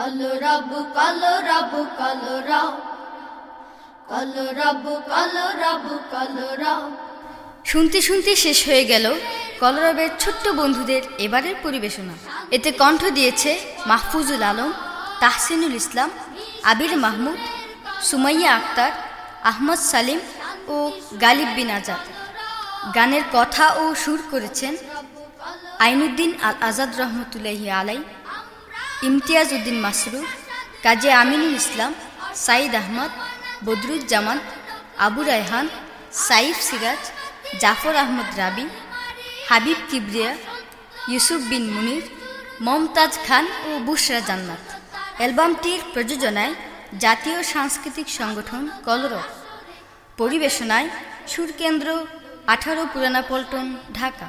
কালো রব কালো রব কালো রব কালো রব কালো রব কালো রব শুনতে শুনতে শেষ হয়ে গেল কলরবের ছোট্ট বন্ধুদের এবারের পরিবেশনা। এতে কণ্ঠ দিয়েছে মাহফুজুল আলম, তাহসিনুল ইসলাম, আবির মাহমুদ, সুমাইয়া আক্তার, আহমদ সালিম ও গালিব বিন আজাদ। গানের কথা ও সুর করেছেন আইনুদ্দিন আল আজাদ রহমতুল্লাহি আলাই ইমতিয়াজ উদ্দিন মাসরুর কাজী আমিনুল ইসলাম সাইদ আহমদ, বদরুজ্জামান, আবু রায়হান, সাইফ সিরাজ, জাফর আহমদ রাবি, হাবিব কিবরিয়া, ইউসুফ বিন মুনির, মমতাজ খান ও বুশরা জান্নাত। অ্যালবামটির প্রযোজনায় জাতীয় সাংস্কৃতিক সংগঠন কলরব। পরিবেশনায় সুরকেন্দ্র আঠারো পুরানা পল্টন, ঢাকা।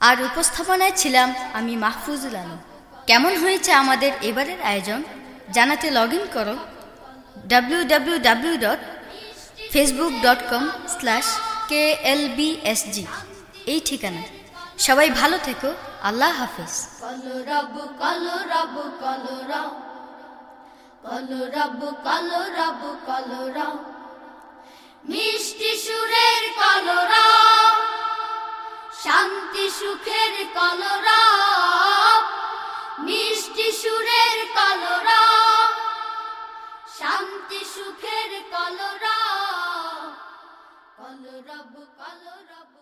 আর উপস্থাপনায় ছিলাম আমি মাহফুজুল আলম। কেমন হয়েছে আমাদের এবারের আয়োজন? জানাতে লগ ইন করো। W W W dot facebook dot com slash K L B S G এই ঠিকানা। সবাই ভালো থেকো। আল্লাহ হাফেজ। কালো রব কালো রব কালো রব কালো রব কালো রব, কালো মিষ্টি সুরের কালো শান্তি সুখের কালো কল রব কল রব